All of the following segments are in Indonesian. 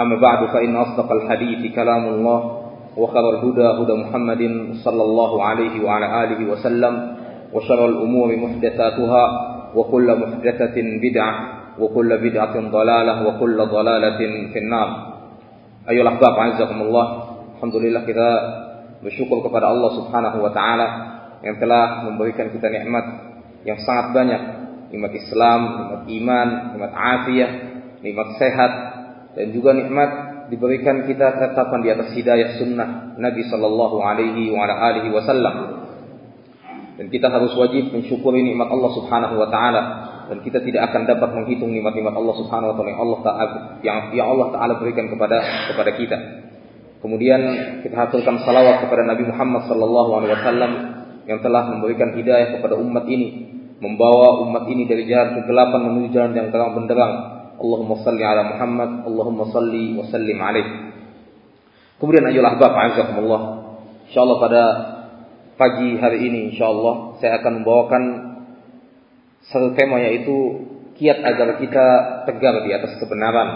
أما بعد فإن أصدق الحديث كلام الله وخير الهدى هدى محمد صلى الله عليه وعلى آله وسلم وشر الأمور محدثاتها وكل محدثة بدعة وكل بدعة ضلالة وكل ضلالة في النار. أيها الأحباب عزكم الله الحمد لله kita bersyukur kepada Subhanahu wa taala yang telah memberikan kita nikmat yang sangat banyak, nikmat Islam, nikmat iman, nikmat afiyah, nikmat sehat dan juga nikmat diberikan kita ketetapan di atas hidayah sunnah Nabi sallallahu alaihi wasallam. Dan kita harus wajib mensyukuri nikmat Allah Subhanahu wa taala dan kita tidak akan dapat menghitung nikmat-nikmat Allah Subhanahu wa taala yang Allah taala yang, Allah taala berikan kepada kepada kita. Kemudian kita haturkan salawat kepada Nabi Muhammad sallallahu alaihi wasallam yang telah memberikan hidayah kepada umat ini, membawa umat ini dari jalan kegelapan menuju jalan yang terang benderang. Allahumma salli ala Muhammad, Allahumma salli wa sallim alaih. Kemudian ayolah ahbab azakumullah. Insyaallah pada pagi hari ini insyaallah saya akan membawakan satu tema yaitu kiat agar kita tegar di atas kebenaran.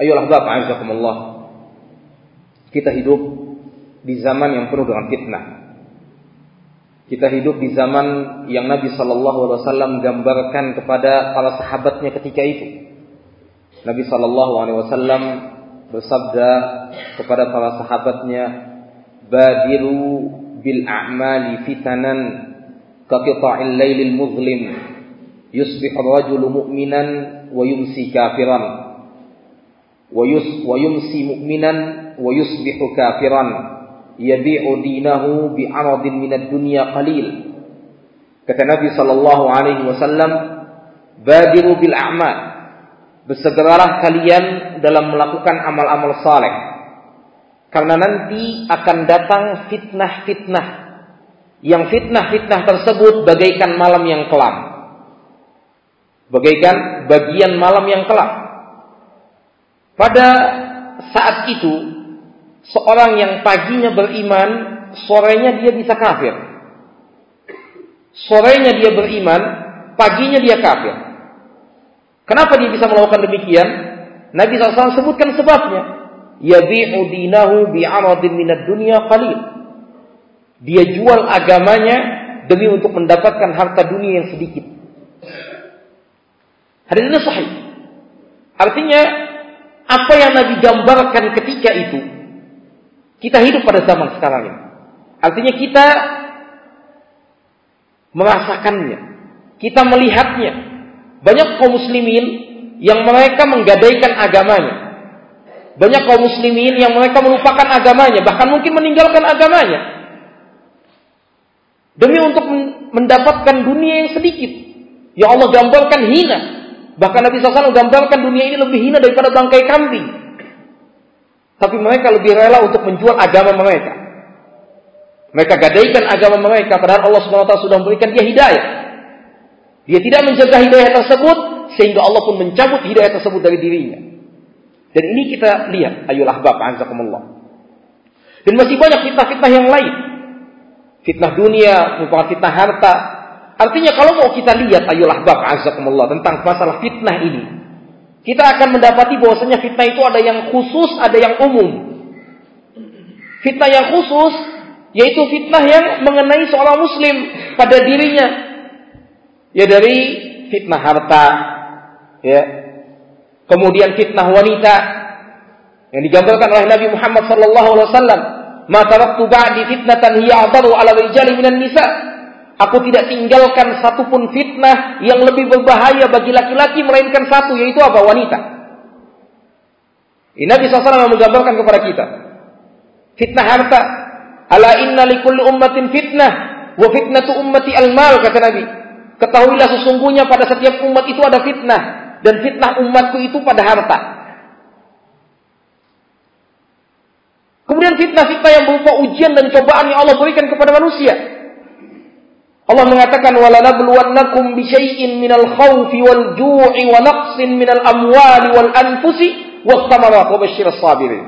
Ayolah ahbab azakumullah. Kita hidup di zaman yang penuh dengan fitnah. Kita hidup di zaman yang Nabi Shallallahu Alaihi Wasallam gambarkan kepada para sahabatnya ketika itu. Nabi Shallallahu Alaihi Wasallam bersabda kepada para sahabatnya, "Badiru bil a'mali fitanan kaqita'il lailil muzlim. Yusbih rajulu mu'minan wa yumsi kafiran. Wa yus wa yumsi mu'minan wa yusbihu kafiran yabi'u dinahu bi'aradin minad dunya qalil. Kata Nabi sallallahu alaihi wasallam, "Badiru bil a'mal." Bersegeralah kalian dalam melakukan amal-amal saleh. Karena nanti akan datang fitnah-fitnah. Yang fitnah-fitnah tersebut bagaikan malam yang kelam. Bagaikan bagian malam yang kelam. Pada saat itu seorang yang paginya beriman, sorenya dia bisa kafir. Sorenya dia beriman, paginya dia kafir. Kenapa dia bisa melakukan demikian? Nabi SAW sebutkan sebabnya. Yabi'u dinahu bi'aradin minad dunya qalil. Dia jual agamanya demi untuk mendapatkan harta dunia yang sedikit. Hadis ini sahih. Artinya apa yang Nabi gambarkan ketika itu kita hidup pada zaman sekarang ini. Artinya kita merasakannya. Kita melihatnya. Banyak kaum muslimin yang mereka menggadaikan agamanya. Banyak kaum muslimin yang mereka melupakan agamanya. Bahkan mungkin meninggalkan agamanya. Demi untuk mendapatkan dunia yang sedikit. Ya Allah gambarkan hina. Bahkan Nabi SAW gambarkan dunia ini lebih hina daripada bangkai kambing. Tapi mereka lebih rela untuk menjual agama mereka. Mereka gadaikan agama mereka padahal Allah SWT sudah memberikan dia hidayah. Dia tidak menjaga hidayah tersebut sehingga Allah pun mencabut hidayah tersebut dari dirinya. Dan ini kita lihat, ayolah bab anzakumullah. Dan masih banyak fitnah-fitnah yang lain. Fitnah dunia, merupakan fitnah harta. Artinya kalau mau kita lihat ayolah bab anzakumullah tentang masalah fitnah ini, kita akan mendapati bahwasanya fitnah itu ada yang khusus, ada yang umum. Fitnah yang khusus yaitu fitnah yang mengenai seorang muslim pada dirinya. Ya dari fitnah harta, ya. Kemudian fitnah wanita yang digambarkan oleh Nabi Muhammad sallallahu alaihi wasallam, "Ma taraktu ba'di fitnatan hiya 'ala rijali minan nisa." Aku tidak tinggalkan satupun fitnah yang lebih berbahaya bagi laki-laki melainkan satu yaitu apa? Wanita. Ini Nabi SAW menggambarkan kepada kita. Fitnah harta. Ala inna likulli ummatin fitnah. Wa fitnatu ummati al-mal kata Nabi. Ketahuilah sesungguhnya pada setiap umat itu ada fitnah dan fitnah umatku itu pada harta. Kemudian fitnah-fitnah yang berupa ujian dan cobaan yang Allah berikan kepada manusia. Allah mengatakan walanabluwannakum bisyai'in minal khawfi wal ju'i wa naqsin minal amwali wal anfusi was samarat wa sabirin.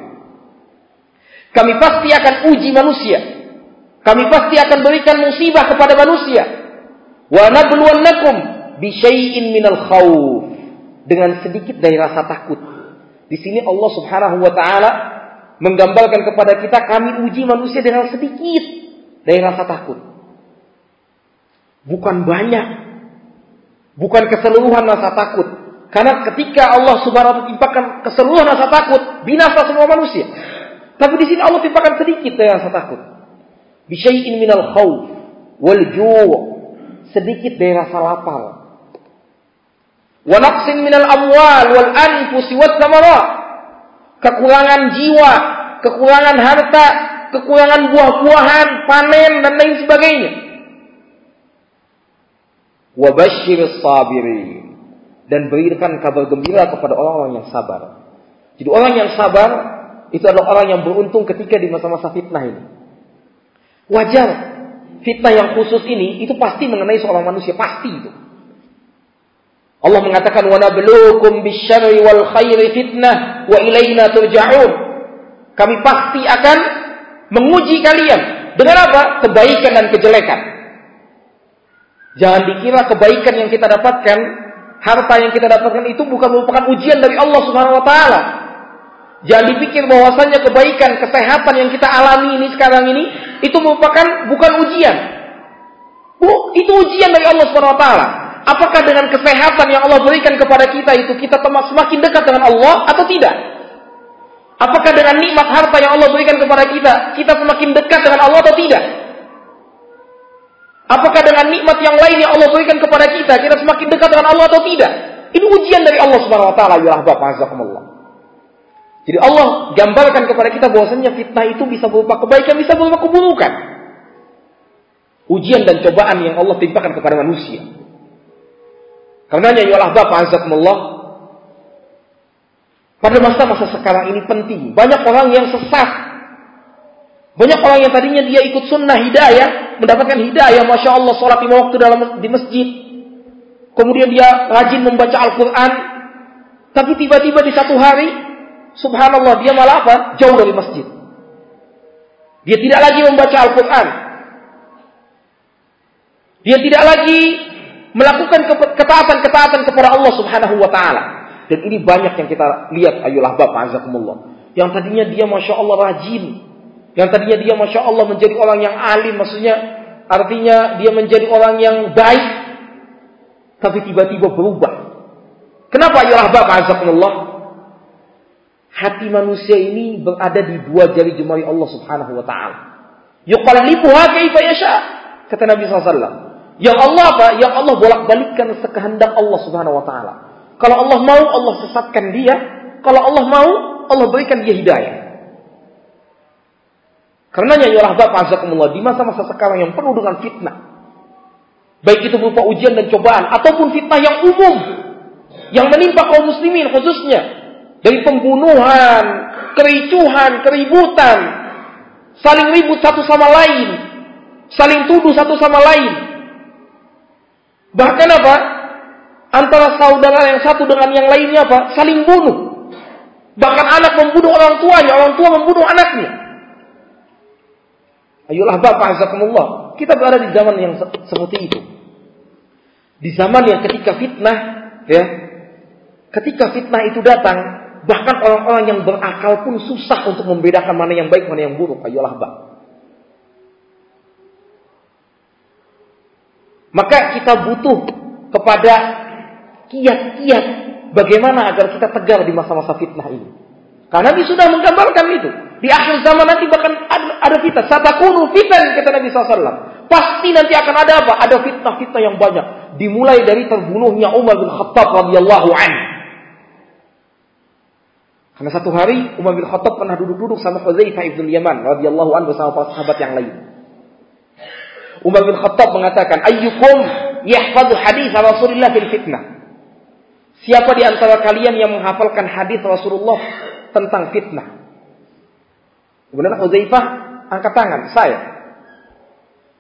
Kami pasti akan uji manusia. Kami pasti akan berikan musibah kepada manusia. Wa nabluwannakum bisyai'in minal khawf dengan sedikit dari rasa takut. Di sini Allah Subhanahu wa taala menggambarkan kepada kita kami uji manusia dengan sedikit dari rasa takut. Bukan banyak. Bukan keseluruhan rasa takut. Karena ketika Allah Subhanahu wa taala timpakan keseluruhan rasa takut, binasa semua manusia. Tapi di sini Allah timpakan sedikit dari rasa takut. Bisyai'in minal khawf wal ju' sedikit dari rasa lapar. Wa naqsin minal amwal wal anfusi wat Kekurangan jiwa, kekurangan harta, kekurangan buah-buahan, panen dan lain sebagainya. Wa basyir sabirin dan berikan kabar gembira kepada orang-orang yang sabar. Jadi orang yang sabar itu adalah orang yang beruntung ketika di masa-masa fitnah ini. Wajar fitnah yang khusus ini itu pasti mengenai seorang manusia, pasti itu. Allah mengatakan wa nabluukum bisyarri wal khairi fitnah wa ilaina turja'un. Kami pasti akan menguji kalian dengan apa? Kebaikan dan kejelekan. Jangan dikira kebaikan yang kita dapatkan, harta yang kita dapatkan itu bukan merupakan ujian dari Allah Subhanahu wa taala. Jangan dipikir bahwasanya kebaikan, kesehatan yang kita alami ini sekarang ini itu merupakan bukan ujian. Bu, itu ujian dari Allah Subhanahu wa taala. Apakah dengan kesehatan yang Allah berikan kepada kita itu kita semakin dekat dengan Allah atau tidak? Apakah dengan nikmat harta yang Allah berikan kepada kita, kita semakin dekat dengan Allah atau tidak? Apakah dengan nikmat yang lain yang Allah berikan kepada kita, kita semakin dekat dengan Allah atau tidak? Ini ujian dari Allah Subhanahu wa taala, ya Bapak Azakumullah. Jadi Allah gambarkan kepada kita bahwasanya fitnah itu bisa berupa kebaikan, bisa berupa keburukan. Ujian dan cobaan yang Allah timpakan kepada manusia. Karenanya ya Allah Bapak azakumullah pada masa-masa sekarang ini penting. Banyak orang yang sesat. Banyak orang yang tadinya dia ikut sunnah hidayah, mendapatkan hidayah, masya Allah, sholat lima waktu dalam di masjid. Kemudian dia rajin membaca Al-Quran. Tapi tiba-tiba di satu hari, subhanallah, dia malah apa? Jauh dari masjid. Dia tidak lagi membaca Al-Quran. Dia tidak lagi melakukan ketaatan-ketaatan kepada Allah Subhanahu wa taala. Dan ini banyak yang kita lihat ayolah Bapak azakumullah. Yang tadinya dia Masya Allah rajin. Yang tadinya dia Masya Allah menjadi orang yang alim. Maksudnya artinya dia menjadi orang yang baik. Tapi tiba-tiba berubah. Kenapa ayolah Bapak azakumullah? Hati manusia ini berada di dua jari jemari Allah Subhanahu wa taala. Yuqallibuha kaifa yasha. Kata Nabi SAW. Yang Allah apa? Yang Allah bolak-balikkan sekehendak Allah Subhanahu wa taala. Kalau Allah mau, Allah sesatkan dia. Kalau Allah mau, Allah berikan dia hidayah. Karenanya ya Bapak Azakumullah di masa-masa sekarang yang penuh dengan fitnah. Baik itu berupa ujian dan cobaan ataupun fitnah yang umum yang menimpa kaum muslimin khususnya dari pembunuhan, kericuhan, keributan, saling ribut satu sama lain, saling tuduh satu sama lain, Bahkan apa? Antara saudara yang satu dengan yang lainnya apa? Saling bunuh. Bahkan anak membunuh orang tuanya, orang tua membunuh anaknya. Ayolah Bapak Azakumullah. Kita berada di zaman yang seperti itu. Di zaman yang ketika fitnah, ya, ketika fitnah itu datang, bahkan orang-orang yang berakal pun susah untuk membedakan mana yang baik, mana yang buruk. Ayolah Bapak. Maka kita butuh kepada kiat-kiat bagaimana agar kita tegar di masa-masa fitnah ini. Karena Nabi sudah menggambarkan itu. Di akhir zaman nanti bahkan ada fitnah. Satakunu fitan kata Nabi SAW. Pasti nanti akan ada apa? Ada fitnah-fitnah yang banyak. Dimulai dari terbunuhnya Umar bin Khattab radhiyallahu an. Karena satu hari Umar bin Khattab pernah duduk-duduk sama Huzaifah ibn Yaman radhiyallahu an bersama para sahabat yang lain. Umar bin Khattab mengatakan, "Ayyukum yahfadhu hadis Rasulullah fil fitnah." Siapa di antara kalian yang menghafalkan hadis Rasulullah tentang fitnah? Kemudian Hudzaifah angkat tangan, saya.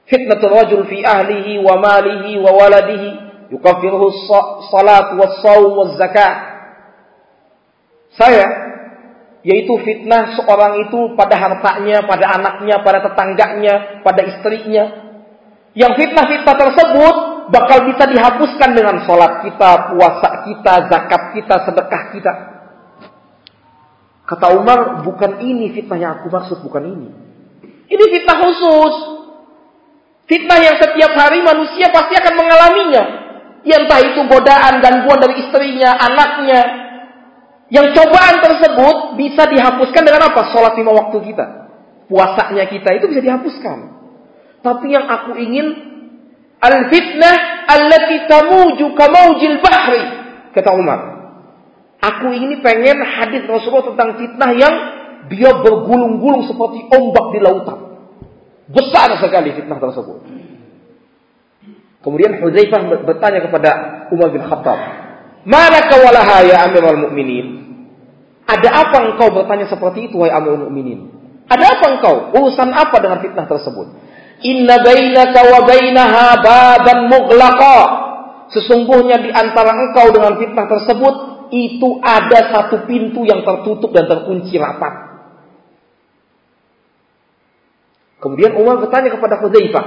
Fitnatul rajul fi ahlihi wa malihi wa waladihi yukaffiruhu salat was saum was zakat. Saya yaitu fitnah seorang itu pada hartanya, pada anaknya, pada tetangganya, pada istrinya. Yang fitnah-fitnah tersebut bakal bisa dihapuskan dengan sholat kita, puasa kita, zakat kita, sedekah kita. Kata Umar, bukan ini fitnah yang aku maksud, bukan ini. Ini fitnah khusus. Fitnah yang setiap hari manusia pasti akan mengalaminya. Ya entah itu godaan, gangguan dari istrinya, anaknya, yang cobaan tersebut bisa dihapuskan dengan apa? Sholat lima waktu kita. Puasanya kita itu bisa dihapuskan. Tapi yang aku ingin al-fitnah allati tamuju kamaujil bahri kata Umar. Aku ini pengen hadis Rasulullah tentang fitnah yang dia bergulung-gulung seperti ombak di lautan. Besar sekali fitnah tersebut. Kemudian Hudzaifah bertanya kepada Umar bin Khattab, "Mana kawalaha ya Amirul Mukminin?" Ada apa engkau bertanya seperti itu, wahai Amirul Mukminin? Ada apa engkau? Urusan apa dengan fitnah tersebut? Inna bainaka wa bainaha baban mughlaqa. Sesungguhnya di antara engkau dengan fitnah tersebut itu ada satu pintu yang tertutup dan terkunci rapat. Kemudian Umar bertanya kepada Hudzaifah,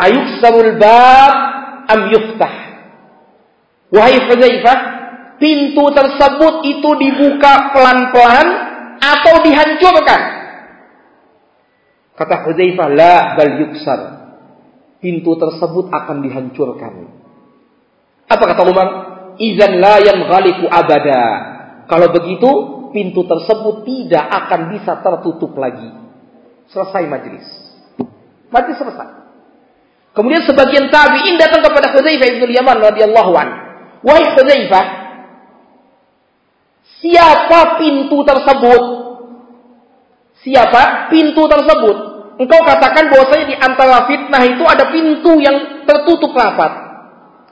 "Ayuksarul bab am yuftah?" Wahai Hudzaifah, pintu tersebut itu dibuka pelan-pelan atau dihancurkan? Kata Hudzaifah, la bal yuksar. Pintu tersebut akan dihancurkan. Apa kata Umar? Izan la ghaliku abada. Kalau begitu, pintu tersebut tidak akan bisa tertutup lagi. Selesai majlis. Majlis selesai. Kemudian sebagian tabi'in datang kepada Hudzaifah bin Yaman radhiyallahu an. Wahai Hudzaifah, Siapa pintu tersebut? Siapa pintu tersebut? Engkau katakan bahwasanya di antara fitnah itu ada pintu yang tertutup rapat.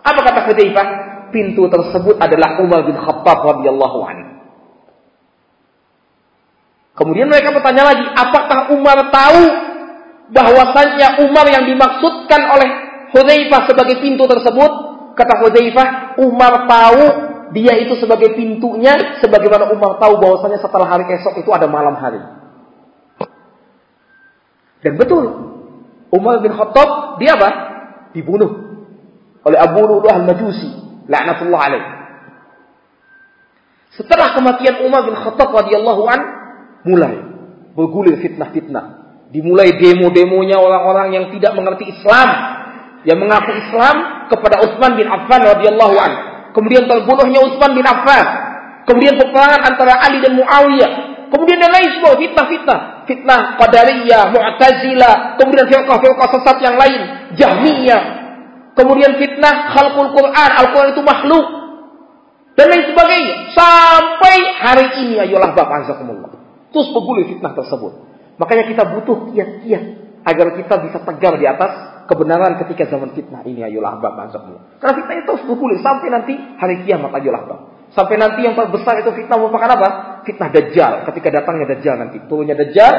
Apa kata Hudzaifah? Pintu tersebut adalah Umar bin Khattab radhiyallahu anhu. Kemudian mereka bertanya lagi, apakah Umar tahu bahwasanya Umar yang dimaksudkan oleh Hudzaifah sebagai pintu tersebut? Kata Hudzaifah, Umar tahu dia itu sebagai pintunya, sebagaimana Umar tahu bahwasanya setelah hari esok itu ada malam hari. Dan betul, Umar bin Khattab dia apa? Dibunuh oleh Abu Lu'lu'ah al-Majusi, laknatullah alaih. Setelah kematian Umar bin Khattab radhiyallahu an, mulai bergulir fitnah-fitnah. Dimulai demo-demonya orang-orang yang tidak mengerti Islam, yang mengaku Islam kepada Utsman bin Affan radhiyallahu an. Kemudian terbunuhnya Utsman bin Affan, kemudian peperangan antara Ali dan Muawiyah, kemudian dan lain semua fitnah-fitnah, fitnah Qadariyah, Mu'tazilah, kemudian firqah-firqah sesat yang lain, Jahmiyah, kemudian fitnah khalqul Quran, Al-Quran itu makhluk, dan lain sebagainya. Sampai hari ini ayolah Bapak Azakumullah. Terus bergulir fitnah tersebut. Makanya kita butuh kiat-kiat agar kita bisa tegar di atas kebenaran ketika zaman fitnah ini ayolah bab Karena fitnah itu terus bergulir sampai nanti hari kiamat ayolah bab. Sampai nanti yang terbesar itu fitnah merupakan apa? Fitnah dajjal. Ketika datangnya dajjal nanti turunnya dajjal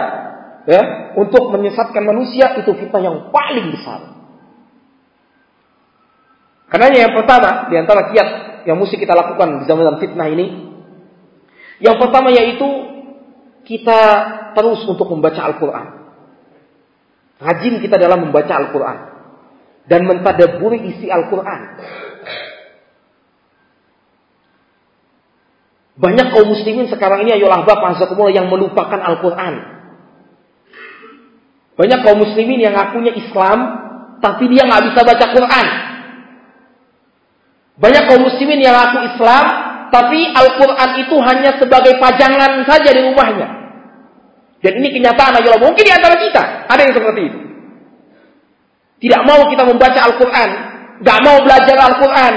ya untuk menyesatkan manusia itu fitnah yang paling besar. Karena yang pertama di antara kiat yang mesti kita lakukan di zaman fitnah ini yang pertama yaitu kita terus untuk membaca Al-Quran. Rajin kita dalam membaca Al-Quran. Dan mentadaburi isi Al-Quran. Banyak kaum muslimin sekarang ini ayolah bapak yang melupakan Al-Quran. Banyak kaum muslimin yang ngakunya Islam, tapi dia nggak bisa baca Quran. Banyak kaum muslimin yang ngaku Islam, tapi Al-Quran itu hanya sebagai pajangan saja di rumahnya. Dan ini kenyataan aja mungkin di antara kita ada yang seperti itu. Tidak mau kita membaca Al-Quran, gak mau belajar Al-Quran.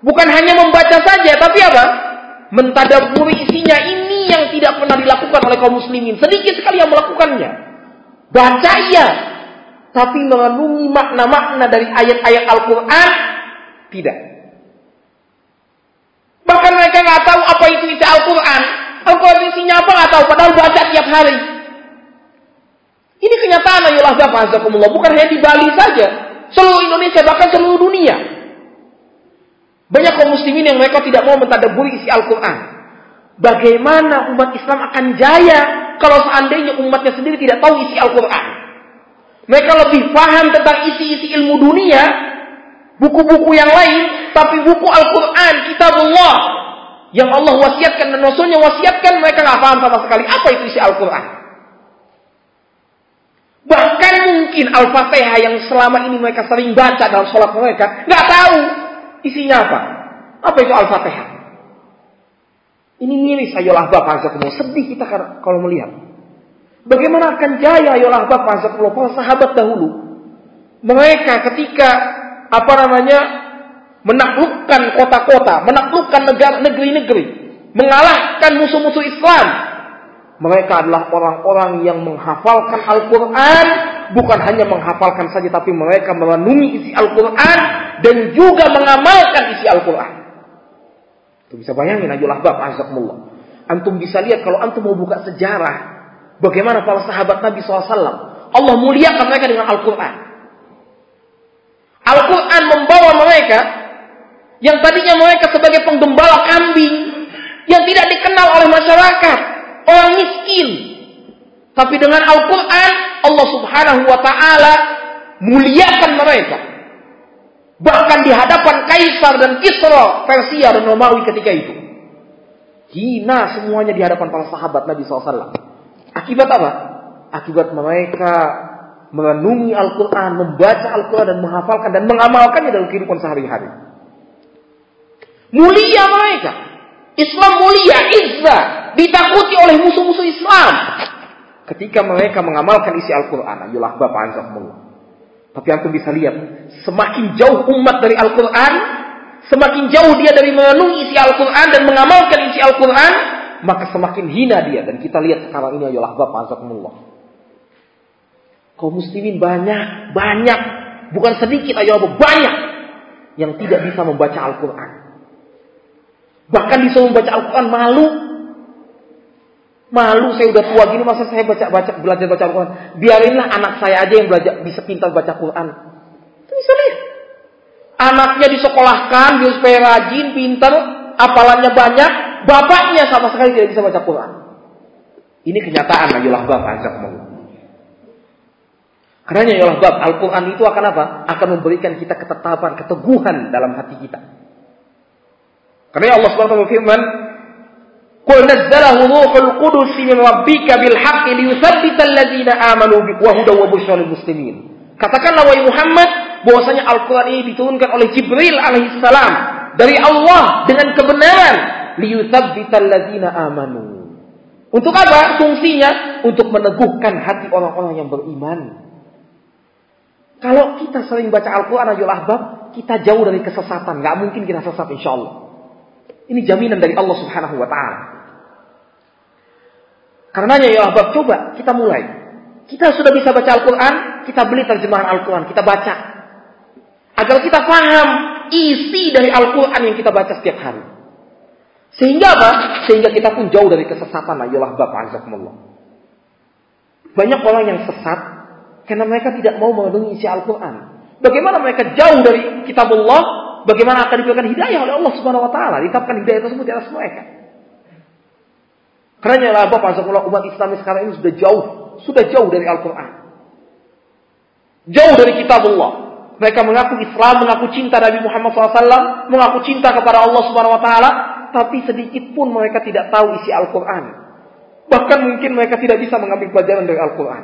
Bukan hanya membaca saja, tapi apa? Mentadaburi isinya ini yang tidak pernah dilakukan oleh kaum muslimin. Sedikit sekali yang melakukannya. Baca iya, tapi merenungi makna-makna dari ayat-ayat Al-Quran tidak. Bahkan mereka nggak tahu apa itu isi Al-Quran. Al-Quran isinya apa nggak tahu, padahal baca tiap hari. Ini kenyataan ayolah Bapak. Bukan hanya di Bali saja. Seluruh Indonesia, bahkan seluruh dunia. Banyak kaum muslimin yang mereka tidak mau mentadaburi isi Al-Quran. Bagaimana umat Islam akan jaya kalau seandainya umatnya sendiri tidak tahu isi Al-Quran. Mereka lebih paham tentang isi-isi ilmu dunia, buku-buku yang lain, tapi buku Al-Quran, kitabullah, yang Allah wasiatkan dan Rasulnya wasiatkan, mereka nggak paham sama sekali apa itu isi Al-Quran. Bahkan mungkin Al-Fatihah yang selama ini mereka sering baca dalam sholat mereka, nggak tahu isinya apa. Apa itu Al-Fatihah? Ini miris ayolah bapak Sedih kita kalau melihat. Bagaimana akan jaya ayolah Bapak para sahabat dahulu. Mereka ketika apa namanya menaklukkan kota-kota, menaklukkan negara negeri-negeri, mengalahkan musuh-musuh Islam. Mereka adalah orang-orang yang menghafalkan Al-Quran, bukan hanya menghafalkan saja, tapi mereka merenungi isi Al-Quran dan juga mengamalkan isi Al-Quran. Itu bisa bayangin ayolah Bapak Azakumullah. Antum bisa lihat kalau antum mau buka sejarah Bagaimana para sahabat Nabi SAW. Allah muliakan mereka dengan Al-Quran. Al-Quran membawa mereka yang tadinya mereka sebagai penggembala kambing yang tidak dikenal oleh masyarakat, orang miskin. Tapi dengan Al-Quran, Allah Subhanahu wa Ta'ala muliakan mereka. Bahkan di hadapan Kaisar dan Kisra, Persia dan Romawi ketika itu. Hina semuanya di hadapan para sahabat Nabi SAW. Akibat apa? Akibat mereka merenungi Al-Quran, membaca Al-Quran dan menghafalkan dan mengamalkannya dalam kehidupan sehari-hari. Mulia mereka. Islam mulia, izzah. Ditakuti oleh musuh-musuh Islam. Ketika mereka mengamalkan isi Al-Quran. Ayolah Bapak Anzakumullah. Tapi antum bisa lihat. Semakin jauh umat dari Al-Quran. Semakin jauh dia dari merenungi isi Al-Quran dan mengamalkan isi Al-Quran maka semakin hina dia dan kita lihat sekarang ini ayolah Bapak azakumullah. Kaum muslimin banyak, banyak, bukan sedikit ayo banyak yang tidak bisa membaca Al-Qur'an. Bahkan disuruh membaca Al-Qur'an malu. Malu saya udah tua gini masa saya baca baca belajar baca Al-Qur'an. Biarinlah anak saya aja yang belajar bisa pintar baca Quran. Itu bisa lihat. Anaknya disekolahkan biar supaya rajin, pintar, apalannya banyak, bapaknya sama sekali tidak bisa baca Quran. Ini kenyataan ayolah bab azakumullah. Karena ayolah bab Al-Quran itu akan apa? Akan memberikan kita ketetapan, keteguhan dalam hati kita. Karena Allah SWT berfirman, Qul nazzalahu ruhul qudus min rabbika bil haqqi liyuthabbita alladziina amanu wa hudaw wa busyra lil muslimin. Katakanlah wahai Muhammad bahwasanya Al-Qur'an ini diturunkan oleh Jibril alaihissalam dari Allah dengan kebenaran liyuthabbital ladzina amanu. Untuk apa fungsinya? Untuk meneguhkan hati orang-orang yang beriman. Kalau kita sering baca Al-Quran Ajul Ahbab, kita jauh dari kesesatan. Gak mungkin kita sesat insya Allah. Ini jaminan dari Allah subhanahu wa ta'ala. Karenanya ya Ahbab, coba kita mulai. Kita sudah bisa baca Al-Quran, kita beli terjemahan Al-Quran, kita baca. Agar kita paham isi dari Al-Quran yang kita baca setiap hari. Sehingga apa? Sehingga kita pun jauh dari kesesatan. Ayolah Bapak Azakumullah. Banyak orang yang sesat karena mereka tidak mau mengenungi isi Al-Quran. Bagaimana mereka jauh dari kitab Allah, bagaimana akan diberikan hidayah oleh Allah Subhanahu wa taala, ditapkan hidayah tersebut di atas mereka. Karena ya Bapak umat Islam sekarang ini sudah jauh, sudah jauh dari Al-Quran. Jauh dari kitab Allah. Mereka mengaku Islam, mengaku cinta Nabi Muhammad SAW, mengaku cinta kepada Allah Subhanahu Wa Taala, tapi sedikit pun mereka tidak tahu isi Al-Quran. Bahkan mungkin mereka tidak bisa mengambil pelajaran dari Al-Quran.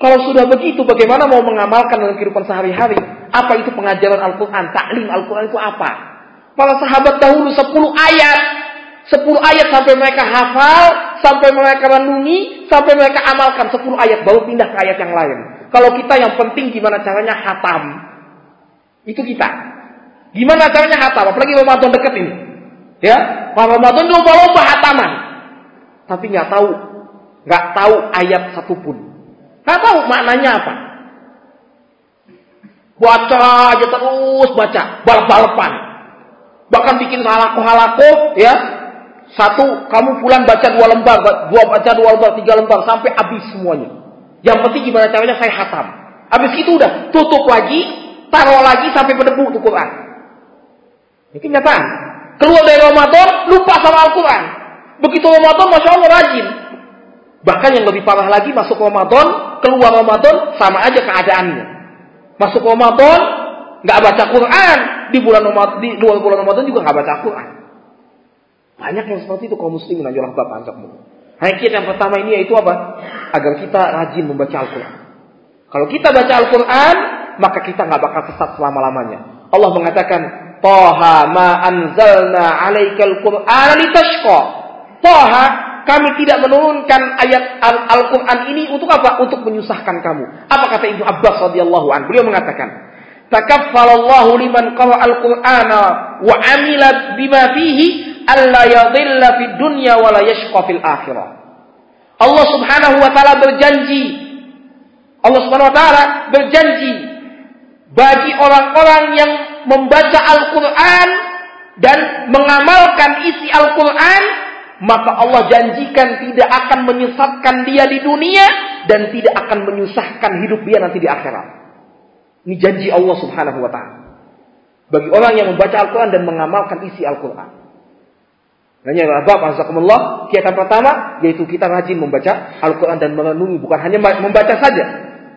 Kalau sudah begitu, bagaimana mau mengamalkan dalam kehidupan sehari-hari? Apa itu pengajaran Al-Quran? Taklim Al-Quran itu apa? Para sahabat dahulu 10 ayat. 10 ayat sampai mereka hafal, sampai mereka renungi, sampai mereka amalkan 10 ayat. Baru pindah ke ayat yang lain. Kalau kita yang penting gimana caranya hatam. Itu kita. Gimana caranya hatam? Apalagi Ramadan deket ini. Ya, Ramadan lomba-lomba hataman. Tapi nggak tahu, nggak tahu ayat satupun. Nggak tahu maknanya apa. Baca aja terus baca, balap-balapan. Bahkan bikin halako-halako, ya. Satu, kamu pulang baca dua lembar, dua baca dua lembar, tiga lembar, sampai habis semuanya. Yang penting gimana caranya saya hatam. Habis itu udah, tutup lagi, taruh lagi sampai berdebu tuh Quran. Ini kenyataan. Keluar dari Ramadan, lupa sama Al-Quran. Begitu Ramadan, Masya Allah rajin. Bahkan yang lebih parah lagi, masuk Ramadan, keluar Ramadan, sama aja keadaannya. Masuk Ramadan, nggak baca Quran. Di bulan Ramadan, di luar bulan Ramadan juga nggak baca Quran. Banyak yang seperti itu kaum muslimin ayolah bapak anjakmu. Hakikat yang pertama ini yaitu apa? Agar kita rajin membaca Al-Quran. Kalau kita baca Al-Quran, maka kita nggak bakal sesat selama-lamanya. Allah mengatakan, Toha ma anzalna alaikal Qur'an litashqa. Toha, kami tidak menurunkan ayat Al-Quran ini untuk apa? Untuk menyusahkan kamu. Apa kata Ibnu Abbas radhiyallahu an? Beliau mengatakan, Takaffalallahu liman qara al-Qur'ana wa amila bima fihi alla yadhilla fid dunya wa la yashqa fil akhirah. Allah Subhanahu wa taala berjanji Allah Subhanahu wa taala berjanji bagi orang-orang yang membaca Al-Qur'an dan mengamalkan isi Al-Qur'an maka Allah janjikan tidak akan menyesatkan dia di dunia dan tidak akan menyusahkan hidup dia nanti di akhirat. Ini janji Allah Subhanahu wa taala. Bagi orang yang membaca Al-Qur'an dan mengamalkan isi Al-Qur'an. Hanya bab azakumullah kegiatan pertama yaitu kita rajin membaca Al-Quran dan merenungi bukan hanya membaca saja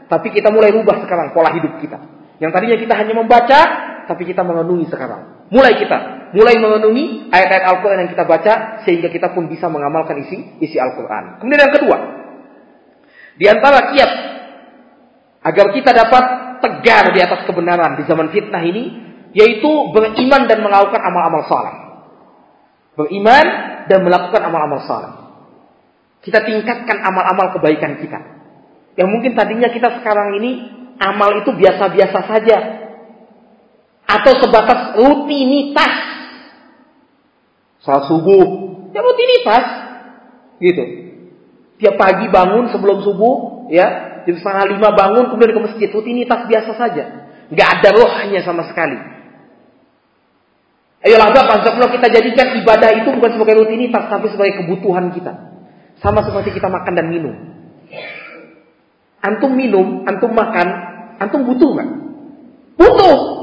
tapi kita mulai rubah sekarang pola hidup kita yang tadinya kita hanya membaca tapi kita merenungi sekarang mulai kita mulai merenungi ayat-ayat Al-Quran yang kita baca sehingga kita pun bisa mengamalkan isi isi Al-Quran kemudian yang kedua di antara kiat agar kita dapat tegar di atas kebenaran di zaman fitnah ini yaitu beriman dan melakukan amal-amal saleh Beriman dan melakukan amal-amal saleh. Kita tingkatkan amal-amal kebaikan kita. Yang mungkin tadinya kita sekarang ini amal itu biasa-biasa saja. Atau sebatas rutinitas. Salat subuh, ya rutinitas. Gitu. Tiap pagi bangun sebelum subuh, ya, jam setengah lima bangun kemudian ke masjid, rutinitas biasa saja. Gak ada rohnya sama sekali. Ayolah Bapak, kita jadikan ibadah itu bukan sebagai rutinitas, tapi sebagai kebutuhan kita. Sama seperti kita makan dan minum. Antum minum, antum makan, antum butuh nggak? Butuh.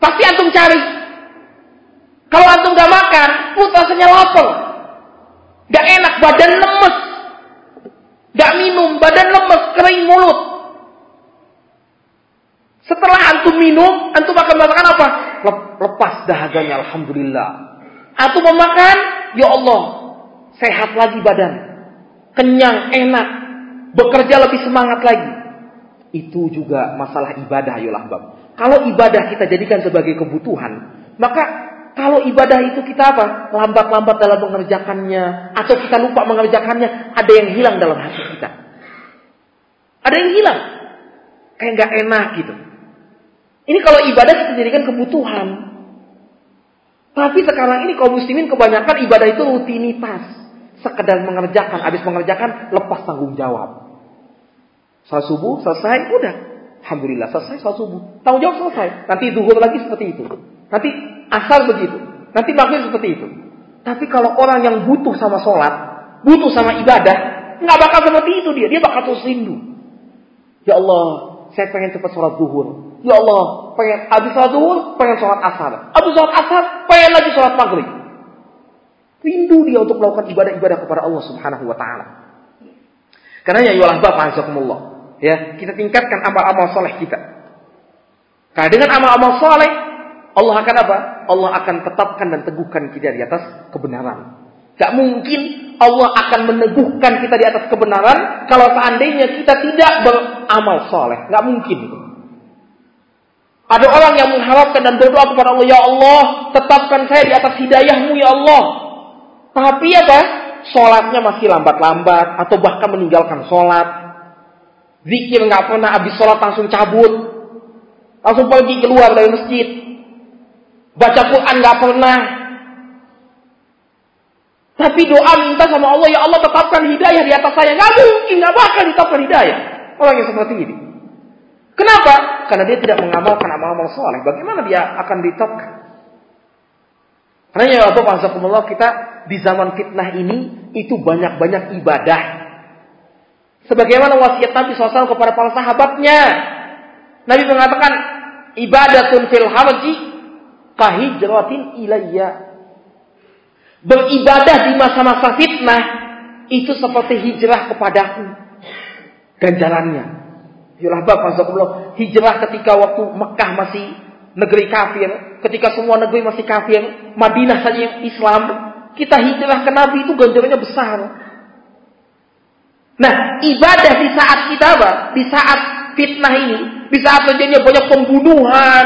Pasti antum cari. Kalau antum gak makan, put rasanya lapar. Gak enak, badan lemes. Gak minum, badan lemes, kering mulut. Setelah antum minum, antum akan merasakan apa? lepas dahaganya alhamdulillah. Atau memakan, ya Allah, sehat lagi badan. Kenyang, enak, bekerja lebih semangat lagi. Itu juga masalah ibadah ayolah bab. Kalau ibadah kita jadikan sebagai kebutuhan, maka kalau ibadah itu kita apa? Lambat-lambat dalam mengerjakannya atau kita lupa mengerjakannya, ada yang hilang dalam hati kita. Ada yang hilang. Kayak nggak enak gitu. Ini kalau ibadah kita jadikan kebutuhan. Tapi sekarang ini kaum muslimin kebanyakan ibadah itu rutinitas. Sekedar mengerjakan, habis mengerjakan lepas tanggung jawab. Saat subuh selesai, udah. Alhamdulillah selesai saat subuh. Tanggung jawab selesai. Nanti zuhur lagi seperti itu. Nanti asal begitu. Nanti maghrib seperti itu. Tapi kalau orang yang butuh sama sholat, butuh sama ibadah, nggak bakal seperti itu dia. Dia bakal terus rindu. Ya Allah, saya pengen cepat sholat zuhur. Ya Allah, pengen habis sholat zuhur, pengen sholat asar. Habis sholat asar, pengen lagi sholat maghrib. Rindu dia untuk melakukan ibadah-ibadah kepada Allah Subhanahu wa taala. Karena ya Allah Bapak Azakumullah. Ya, kita tingkatkan amal-amal soleh kita. Karena dengan amal-amal soleh, Allah akan apa? Allah akan tetapkan dan teguhkan kita di atas kebenaran. Gak mungkin Allah akan meneguhkan kita di atas kebenaran kalau seandainya kita tidak beramal soleh. Gak mungkin. Ada orang yang mengharapkan dan berdoa kepada Allah, Ya Allah, tetapkan saya di atas hidayahmu, Ya Allah. Tapi apa? Sholatnya masih lambat-lambat, atau bahkan meninggalkan sholat. Zikir nggak pernah, habis sholat langsung cabut. Langsung pergi keluar dari masjid. Baca Quran nggak pernah. Tapi doa minta sama Allah, Ya Allah tetapkan hidayah di atas saya. Nggak mungkin, nggak bakal ditetapkan hidayah. Orang yang seperti ini. Kenapa? Karena dia tidak mengamalkan amal-amal soleh. Bagaimana dia akan ditetapkan? Karena ya Allah kita di zaman fitnah ini itu banyak-banyak ibadah. Sebagaimana wasiat Nabi SAW kepada para sahabatnya. Nabi mengatakan, ibadatun fil haji kahijratin ilayya. Beribadah di masa-masa fitnah itu seperti hijrah kepadaku. Ganjarannya. Yalah Bapak, hijrah ketika waktu Mekah masih negeri kafir, ketika semua negeri masih kafir, Madinah saja Islam, kita hijrah ke Nabi itu ganjarannya besar. Nah, ibadah di saat kita apa? Di saat fitnah ini, di saat terjadinya banyak pembunuhan,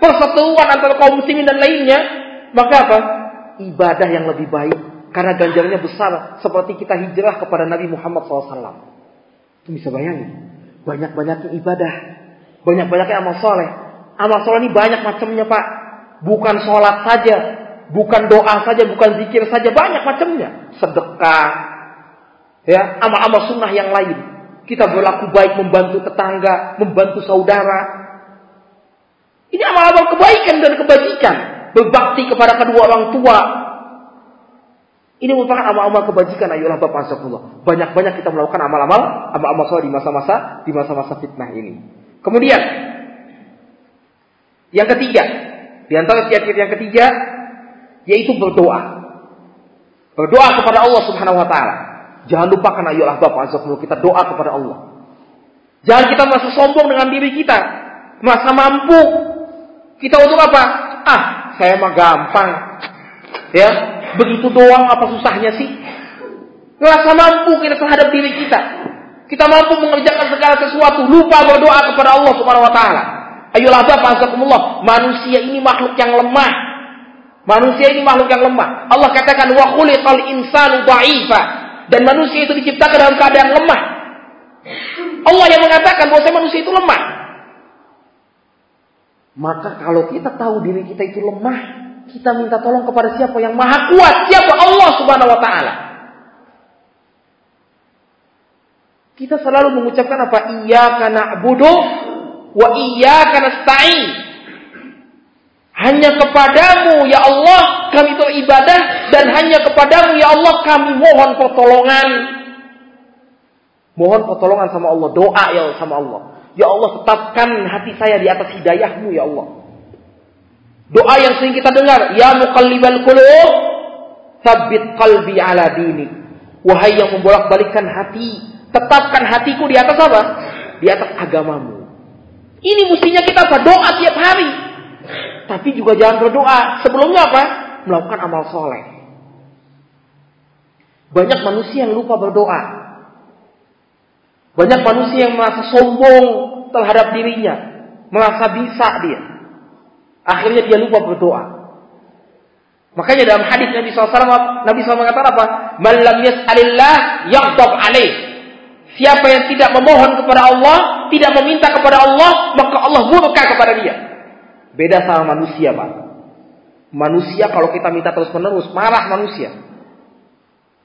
perseteruan antara kaum muslimin dan lainnya, maka apa? Ibadah yang lebih baik karena ganjarannya besar seperti kita hijrah kepada Nabi Muhammad SAW. Itu bisa bayangin. Banyak-banyaknya ibadah, banyak-banyaknya amal soleh. Amal soleh ini banyak macamnya pak. Bukan sholat saja, bukan doa saja, bukan zikir saja, banyak macamnya. Sedekah, ya, amal-amal sunnah yang lain. Kita berlaku baik membantu tetangga, membantu saudara. Ini amal-amal kebaikan dan kebajikan. Berbakti kepada kedua orang tua. Ini merupakan amal-amal kebajikan ayolah Bapak Asakullah. Banyak-banyak kita melakukan amal-amal amal-amal soleh di masa-masa di masa-masa fitnah ini. Kemudian yang ketiga, di antara kiat-kiat yang ketiga yaitu berdoa. Berdoa kepada Allah Subhanahu wa taala. Jangan lupakan ayolah Bapak Azzaqullah kita doa kepada Allah. Jangan kita merasa sombong dengan diri kita. Merasa mampu. Kita untuk apa? Ah, saya mah gampang. Ya, begitu doang apa susahnya sih? Merasa mampu kita terhadap diri kita. Kita mampu mengerjakan segala sesuatu. Lupa berdoa kepada Allah Subhanahu wa taala. Ayolah Bapak Azzaqullah, manusia ini makhluk yang lemah. Manusia ini makhluk yang lemah. Allah katakan wa insanu. Dan manusia itu diciptakan dalam keadaan lemah. Allah yang mengatakan bahwa manusia itu lemah. Maka kalau kita tahu diri kita itu lemah, kita minta tolong kepada siapa yang maha kuat? Siapa Allah subhanahu wa ta'ala. Kita selalu mengucapkan apa? Iya karena wa iya karena. Hanya kepadamu ya Allah kami beribadah dan hanya kepadamu ya Allah kami mohon pertolongan. Mohon pertolongan sama Allah, doa ya sama Allah. Ya Allah tetapkan hati saya di atas hidayahmu ya Allah. Doa yang sering kita dengar, ya muqallibal qulub, tsabbit qalbi ala dini. Wahai yang membolak-balikkan hati, tetapkan hatiku di atas apa? Di atas agamamu. Ini mestinya kita apa? Doa tiap hari. Tapi juga jangan berdoa. Sebelumnya apa? Melakukan amal soleh. Banyak manusia yang lupa berdoa. Banyak manusia yang merasa sombong terhadap dirinya. Merasa bisa dia. Akhirnya dia lupa berdoa. Makanya dalam hadis Nabi SAW, Nabi SAW mengatakan apa? Malam yas'alillah yaghdab alaih. Siapa yang tidak memohon kepada Allah, tidak meminta kepada Allah, maka Allah murka kepada dia. Beda sama manusia, Pak. Manusia kalau kita minta terus-menerus, marah manusia.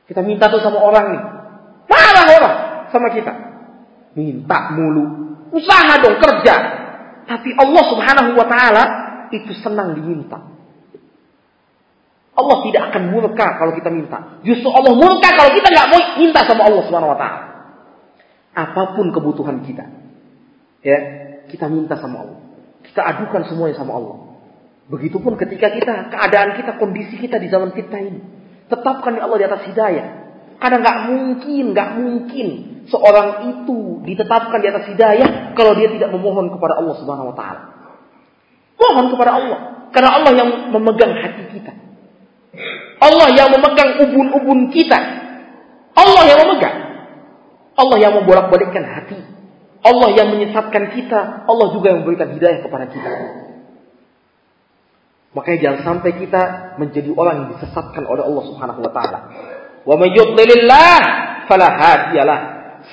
Kita minta tuh sama orang nih. Marah orang sama kita. Minta mulu. Usaha dong, kerja. Tapi Allah subhanahu wa ta'ala itu senang diminta. Allah tidak akan murka kalau kita minta. Justru Allah murka kalau kita nggak mau minta sama Allah subhanahu wa ta'ala. Apa pun kebutuhan kita. Ya, kita minta sama Allah. Kita adukan semuanya sama Allah. Begitupun ketika kita, keadaan kita, kondisi kita di zaman kita ini. Tetapkan Allah di atas hidayah. Karena nggak mungkin, nggak mungkin seorang itu ditetapkan di atas hidayah kalau dia tidak memohon kepada Allah Subhanahu Wa Taala. Mohon kepada Allah, karena Allah yang memegang hati kita. Allah yang memegang ubun-ubun kita. Allah yang memegang. Allah yang membolak-balikkan hati. Allah yang menyesatkan kita, Allah juga yang memberikan hidayah kepada kita. Makanya jangan sampai kita menjadi orang yang disesatkan oleh Allah Subhanahu wa taala. Wa may yudlilillah fala.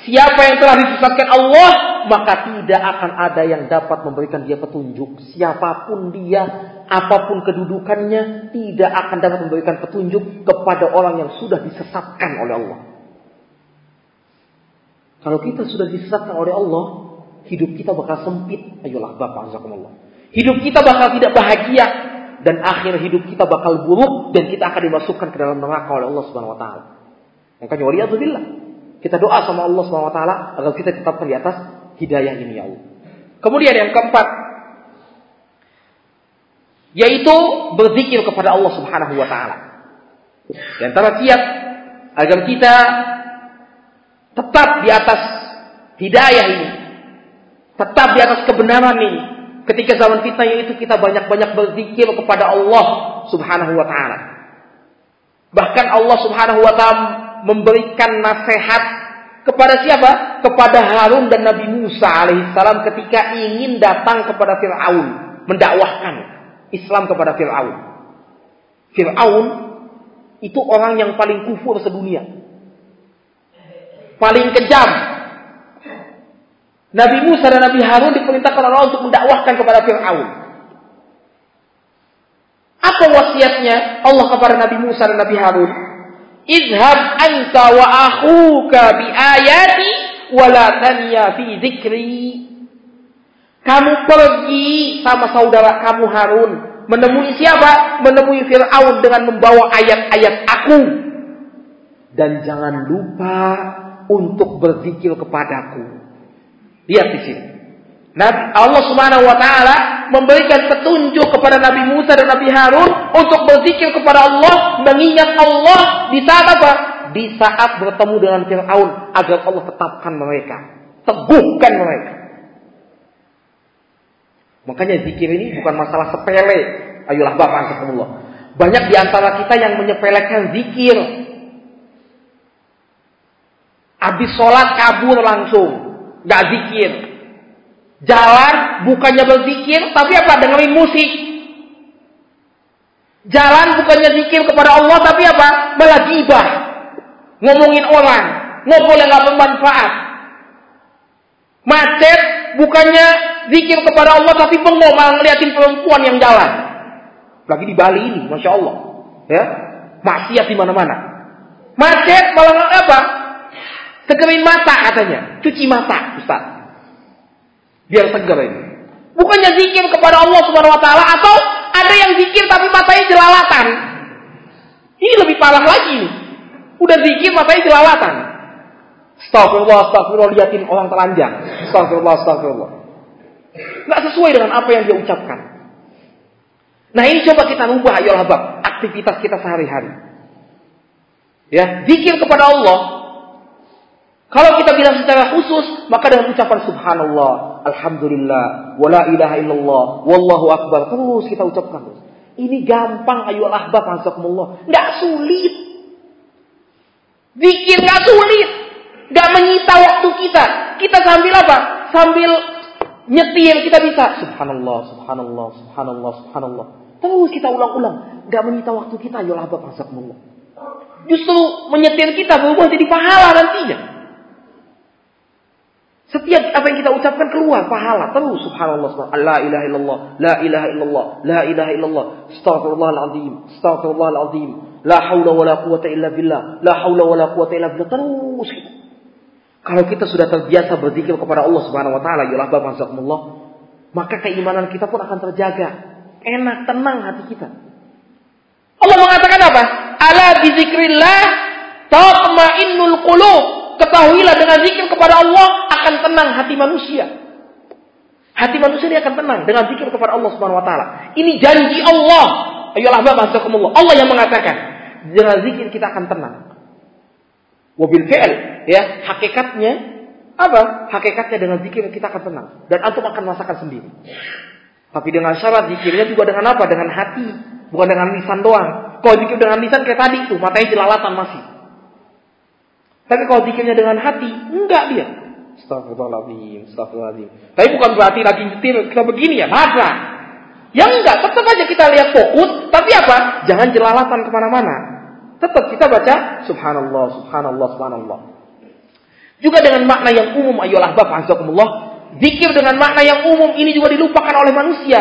Siapa yang telah disesatkan Allah, maka tidak akan ada yang dapat memberikan dia petunjuk. Siapa pun dia, apa pun kedudukannya, tidak akan dapat memberikan petunjuk kepada orang yang sudah disesatkan oleh Allah. Kalau kita sudah disesatkan oleh Allah, hidup kita bakal sempit. Ayolah Bapak Azakumullah. Hidup kita bakal tidak bahagia. dan akhir hidup kita bakal buruk dan kita akan dimasukkan ke dalam neraka oleh Allah Subhanahu wa taala. Makanya waliyadzubillah. Kita doa sama Allah Subhanahu wa agar kita tetap di atas hidayah ini ya Allah. Kemudian yang keempat yaitu berzikir kepada Allah Subhanahu wa taala. Antara kiat agar kita tetap di atas hidayah ini, tetap di atas kebenaran ini, ketika zaman fitnah itu kita banyak-banyak berzikir kepada Allah Subhanahu wa taala. Bahkan Allah Subhanahu wa taala memberikan nasihat kepada siapa? Kepada Harun dan Nabi Musa alaihissalam ketika ingin datang kepada Firaun mendakwahkan Islam kepada Firaun. Firaun itu orang yang paling kufur sedunia. Paling kejam, Nabi Musa dan Nabi Harun diperintahkan Allah untuk mendakwahkan kepada Fir'aun. Apa wasiatnya Allah kepada Nabi Musa dan Nabi Harun? Izhab anta wa akhuka bi ayati wa la tanya fi zikri. Kamu pergi sama saudara kamu Harun menemui siapa? Menemui Firaun dengan membawa ayat-ayat aku. Dan jangan lupa untuk berzikir kepadaku. Lihat di sini. Nabi Allah Subhanahu wa taala memberikan petunjuk kepada Nabi Musa dan Nabi Harun untuk berzikir kepada Allah, mengingat Allah di saat apa? Di saat bertemu dengan Firaun agar Allah tetapkan mereka, teguhkan mereka. Makanya zikir ini bukan masalah sepele. Ayolah Bapak Allah. Banyak di antara kita yang menyepelekan zikir. Habis sholat kabur langsung nggak zikir. Jalan bukannya berzikir, tapi apa? Dengerin musik. Jalan bukannya zikir kepada Allah, tapi apa? Malah gibah. Ngomongin orang. Ngobrol yang gak bermanfaat. Macet bukannya zikir kepada Allah, tapi bengong malah ngeliatin perempuan yang jalan. Lagi di Bali ini, Masya Allah. Ya, maksiat di mana-mana. Macet malah apa? Segerin mata katanya. Cuci mata, Ustaz. Biar seger ini. Bukannya zikir kepada Allah Subhanahu wa taala atau ada yang zikir tapi matanya jelalatan. Ini lebih parah lagi. Udah zikir matanya jelalatan. Astagfirullah, astagfirullah liatin orang telanjang. Astagfirullah, astagfirullah. Nggak sesuai dengan apa yang dia ucapkan. Nah ini coba kita rubah ayo habab aktivitas kita sehari-hari. Ya, zikir kepada Allah kalau kita bilang secara khusus, maka dengan ucapan subhanallah, alhamdulillah, wala ilaha illallah, wallahu akbar. Terus kita ucapkan. Ini gampang ayo ahbab hasakumullah. Enggak sulit. Zikir enggak sulit. Enggak menyita waktu kita. Kita sambil apa? Sambil nyetir kita bisa subhanallah, subhanallah, subhanallah, subhanallah. Terus kita ulang-ulang. Enggak menyita waktu kita ayo ahbab hasakumullah. Justru menyetir kita berubah jadi pahala nantinya. Setiap apa yang kita ucapkan keluar pahala terus subhanallah la ilaha illallah la ilaha illallah la ilaha illallah astagfirullahal azim astagfirullahal azim la haula wala quwata illa billah la haula wala quwata illa billah terus. Kalau kita sudah terbiasa berzikir kepada Allah Subhanahu wa taala ya Allah maka keimanan kita pun akan terjaga. Enak, tenang hati kita. Allah mengatakan apa? Ala bizikrillah tatma'innul qulub. Ketahuilah dengan zikir kepada Allah akan tenang hati manusia. Hati manusia ini akan tenang dengan zikir kepada Allah Subhanahu wa taala. Ini janji Allah. Ayolah Bapak Allah yang mengatakan dengan zikir kita akan tenang. Wabil fi'l ya, hakikatnya apa? Hakikatnya dengan zikir kita akan tenang dan antum akan merasakan sendiri. Tapi dengan syarat zikirnya juga dengan apa? Dengan hati, bukan dengan lisan doang. Kalau zikir dengan lisan kayak tadi tuh, matanya jelalatan masih. Tapi kalau zikirnya dengan hati, enggak dia. Astagfirullahaladzim, astagfirullahaladzim. Tapi bukan berarti lagi nyetir kita begini ya, masa? Ya enggak, tetap aja kita lihat fokus, tapi apa? Jangan jelalatan ke mana-mana. Tetap kita baca Subhanallah, Subhanallah, Subhanallah. Juga dengan makna yang umum, ayolah Bapak, Azzaikumullah. Zikir dengan makna yang umum ini juga dilupakan oleh manusia.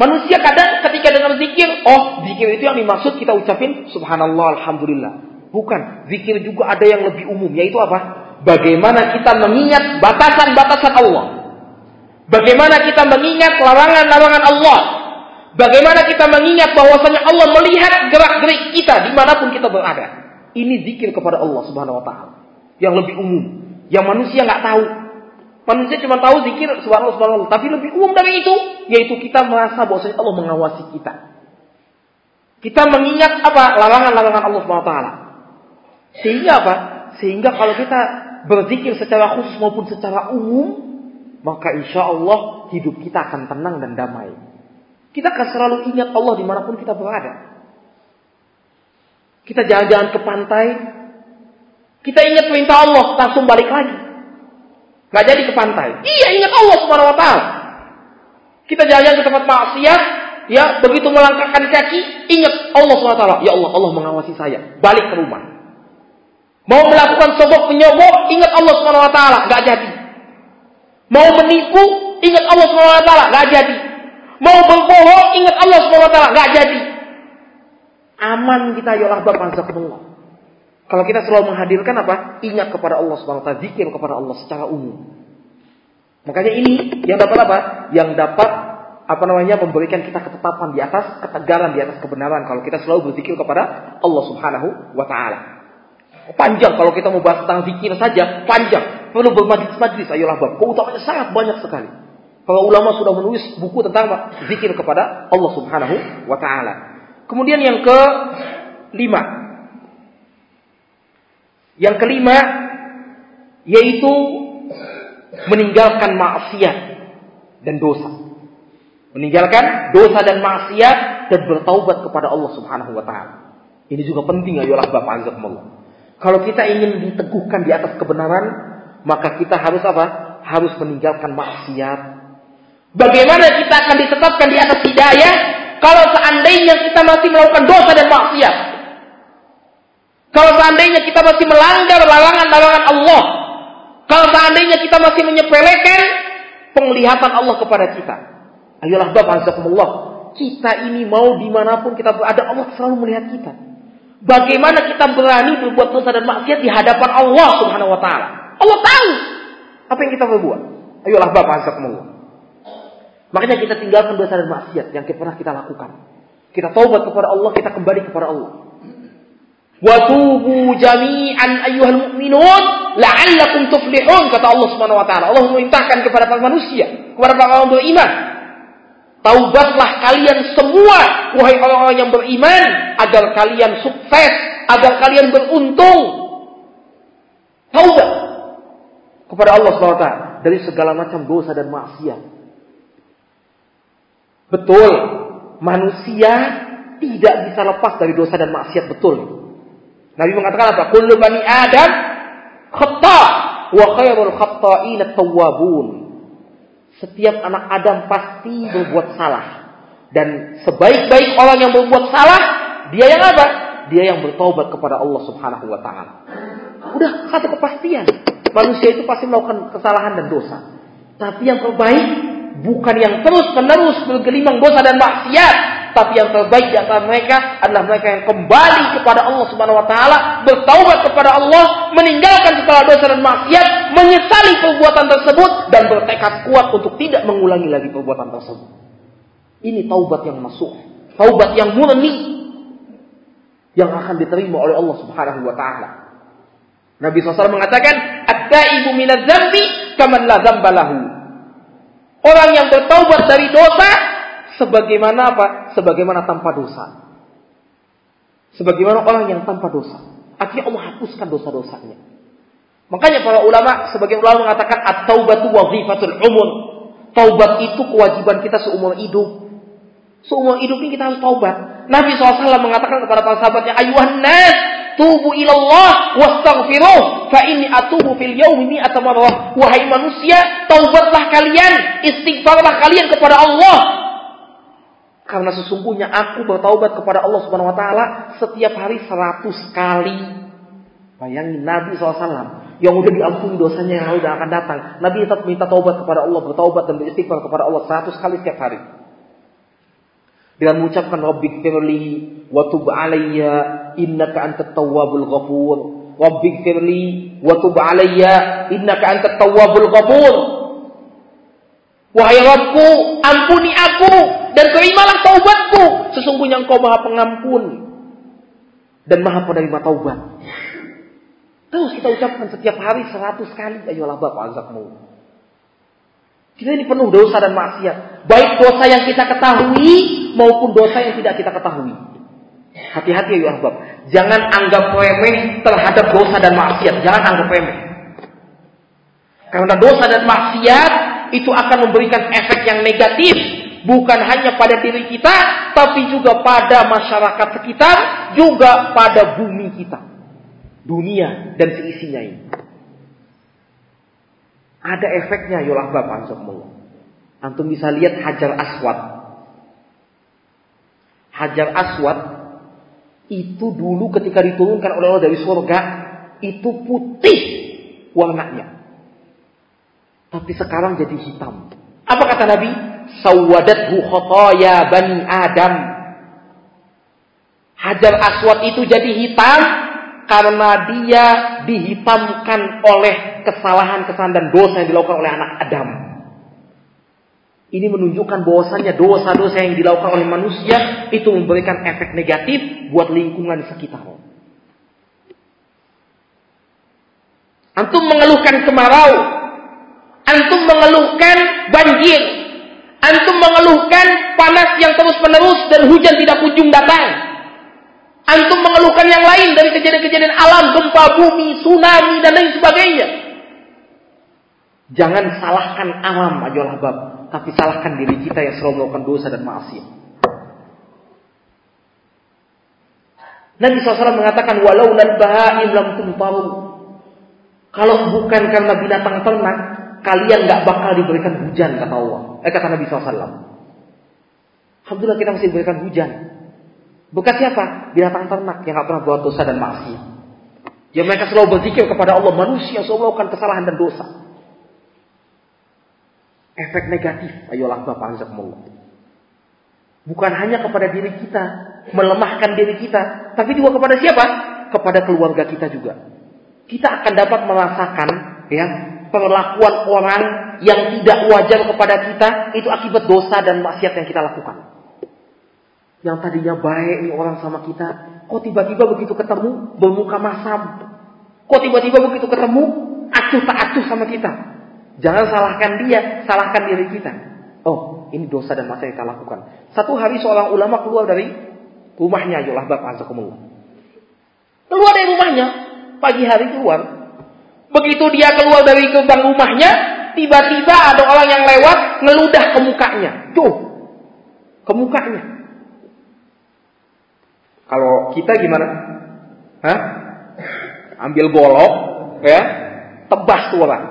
Manusia kadang ketika dengar zikir, oh zikir itu yang dimaksud kita ucapin Subhanallah, Alhamdulillah. Bukan, zikir juga ada yang lebih umum, yaitu apa? Bagaimana kita mengingat batasan-batasan Allah. Bagaimana kita mengingat larangan-larangan Allah. Bagaimana kita mengingat bahwasanya Allah melihat gerak-gerik kita di mana pun kita berada. Ini zikir kepada Allah Subhanahu Wa Taala yang lebih umum, yang manusia nggak tahu. Manusia cuma tahu zikir subhanallah subhanallah, tapi lebih umum dari itu, yaitu kita merasa bahwasanya Allah mengawasi kita. Kita mengingat apa? Larangan-larangan Allah Subhanahu Wa Taala. Sehingga apa? Sehingga kalau kita berzikir secara khusus maupun secara umum, maka insya Allah hidup kita akan tenang dan damai. Kita akan selalu ingat Allah di mana pun kita berada. Kita jalan-jalan ke pantai, kita ingat perintah Allah, langsung balik lagi. Gak jadi ke pantai. Iya, ingat Allah Subhanahu wa taala. Kita jalan-jalan ke tempat maksiat, ya, begitu melangkahkan kaki, ingat Allah Subhanahu wa taala. Ya Allah, Allah mengawasi saya. Balik ke rumah. Mau melakukan sobok penyobok, ingat Allah Subhanahu wa taala, enggak jadi. Mau menipu, ingat Allah Subhanahu wa taala, enggak jadi. Mau berbohong, ingat Allah Subhanahu wa taala, enggak jadi. Aman kita ya Allah Bapak Kalau kita selalu menghadirkan apa? Ingat kepada Allah Subhanahu wa taala, zikir kepada Allah secara umum. Makanya ini yang dapat apa? Yang dapat apa namanya memberikan kita ketetapan di atas ketegaran di atas kebenaran kalau kita selalu berzikir kepada Allah Subhanahu wa taala. Panjang kalau kita mau bahas tentang zikir saja, panjang. Perlu bermajlis-majlis, ayolah bab. Keutamanya sangat banyak sekali. Para ulama sudah menulis buku tentang zikir kepada Allah Subhanahu wa taala. Kemudian yang ke lima. Yang kelima yaitu meninggalkan maksiat dan dosa. Meninggalkan dosa dan maksiat dan bertaubat kepada Allah Subhanahu wa taala. Ini juga penting ayolah Bapak Azzaqullah. Kalau kita ingin diteguhkan di atas kebenaran, maka kita harus apa? Harus meninggalkan maksiat. Bagaimana kita akan ditetapkan di atas hidayah kalau seandainya kita masih melakukan dosa dan maksiat? Kalau seandainya kita masih melanggar larangan-larangan Allah, kalau seandainya kita masih menyepelekan penglihatan Allah kepada kita. Ayolah Bapak Azzaikumullah. Kita ini mau di mana pun kita berada, Allah selalu melihat kita. Bagaimana kita berani berbuat dosa dan maksiat di hadapan Allah Subhanahu wa taala? Allah tahu apa yang kita berbuat. Ayolah Bapak hasakumullah. Makanya kita tinggalkan dosa dan maksiat yang pernah kita lakukan. Kita taubat kepada Allah, kita kembali kepada Allah. Wa tubu jami'an ayyuhal mu'minun la'allakum tuflihun kata Allah Subhanahu wa taala. Allah memerintahkan kepada para manusia, kepada para orang beriman Taubatlah kalian semua, wahai orang-orang yang beriman, agar kalian sukses, agar kalian beruntung. Taubat kepada Allah SWT dari segala macam dosa dan maksiat. Betul, manusia tidak bisa lepas dari dosa dan maksiat betul. Nabi mengatakan apa? Kullu bani Adam khata wa khairul khata'in at-tawwabun. Setiap anak Adam pasti berbuat salah. Dan sebaik-baik orang yang berbuat salah, dia yang apa? Dia yang bertobat kepada Allah Subhanahu wa taala. Udah satu kepastian. Manusia itu pasti melakukan kesalahan dan dosa. Tapi yang terbaik bukan yang terus-menerus bergelimang dosa dan maksiat, tapi yang terbaik di antara mereka adalah mereka yang kembali kepada Allah Subhanahu wa taala, bertaubat kepada Allah, meninggalkan segala dosa dan maksiat, menyesali perbuatan tersebut dan bertekad kuat untuk tidak mengulangi lagi perbuatan tersebut. Ini taubat yang masuk, taubat yang murni yang akan diterima oleh Allah Subhanahu wa taala. Nabi SAW mengatakan, "At-taibu minadz dzambi kaman la dzambalahu." Orang yang bertaubat dari dosa sebagaimana apa? Sebagaimana tanpa dosa. Sebagaimana orang yang tanpa dosa. Akhirnya Allah hapuskan dosa-dosanya. Makanya para ulama, sebagian ulama mengatakan at-taubatu wazifatul umur. Taubat itu kewajiban kita seumur hidup. Seumur hidup ini kita harus taubat. Nabi SAW mengatakan kepada para sahabatnya, ayuhan nas, tubu ilallah wastaghfiruh fa inni atubu fil yaumi mi'ata marrah. Wahai manusia, taubatlah kalian, istighfarlah kalian kepada Allah karena sesungguhnya aku bertaubat kepada Allah Subhanahu wa taala setiap hari seratus kali. Bayangin Nabi SAW yang udah diampuni dosanya yang udah akan datang. Nabi tetap minta taubat kepada Allah, bertaubat dan beristighfar kepada Allah seratus kali setiap hari. Dengan mengucapkan Rabbik firli wa tub alayya innaka antat tawwabul ghafur. Rabbik firli wa tub alayya innaka antat tawwabul ghafur. Wahai Rabbku, ampuni aku dan terimalah taubatku. Sesungguhnya engkau maha pengampun dan maha penerima taubat. Terus kita ucapkan setiap hari seratus kali. Ayolah Bapak azabmu. Kita ini penuh dosa dan maksiat. Baik dosa yang kita ketahui maupun dosa yang tidak kita ketahui. Hati-hati ya Bapak. Jangan anggap remeh terhadap dosa dan maksiat. Jangan anggap remeh. Karena dosa dan maksiat itu akan memberikan efek yang negatif bukan hanya pada diri kita tapi juga pada masyarakat sekitar juga pada bumi kita. Dunia dan seisinya ini. Ada efeknya yolah bapak antum bisa lihat hajar aswad. Hajar aswad itu dulu ketika diturunkan oleh Allah dari surga itu putih warnanya. Tapi sekarang jadi hitam. Apa kata Nabi? Sawadathu khotoya bani Adam. Hajar aswad itu jadi hitam karena dia dihitamkan oleh kesalahan-kesalahan dan dosa yang dilakukan oleh anak Adam. Ini menunjukkan bahwasannya dosa-dosa yang dilakukan oleh manusia itu memberikan efek negatif buat lingkungan sekitar. Antum mengeluhkan kemarau, Antum mengeluhkan banjir. Antum mengeluhkan panas yang terus-menerus dan hujan tidak kunjung datang. Antum mengeluhkan yang lain dari kejadian-kejadian alam, gempa bumi, tsunami, dan lain sebagainya. Jangan salahkan alam, ajolah bab. Tapi salahkan diri kita yang selalu melakukan dosa dan maksiat. Nabi SAW mengatakan, walau lan bahaim lam tumparu. Kalau bukan karena binatang ternak, kalian nggak bakal diberikan hujan kata Allah. Eh kata Nabi SAW. Alhamdulillah kita masih diberikan hujan. Bekas siapa? Binatang ternak yang nggak pernah buat dosa dan maksiat. Ya mereka selalu berzikir kepada Allah. Manusia selalu melakukan kesalahan dan dosa. Efek negatif. Ayolah Bapak Azakumullah. Bukan hanya kepada diri kita. Melemahkan diri kita. Tapi juga kepada siapa? Kepada keluarga kita juga. Kita akan dapat merasakan ya perlakuan orang yang tidak wajar kepada kita itu akibat dosa dan maksiat yang kita lakukan. Yang tadinya baik nih orang sama kita, kok tiba-tiba begitu ketemu bermuka masam. Kok tiba-tiba begitu ketemu acuh tak acuh sama kita. Jangan salahkan dia, salahkan diri kita. Oh, ini dosa dan maksiat yang kita lakukan. Satu hari seorang ulama keluar dari rumahnya, yolah bapak azakumullah. Keluar dari rumahnya, pagi hari keluar, Begitu dia keluar dari gerbang rumahnya, tiba-tiba ada orang yang lewat ngeludah ke mukanya. Tuh, ke mukanya. Kalau kita gimana? Hah? Ambil golok, ya, tebas tuh orang.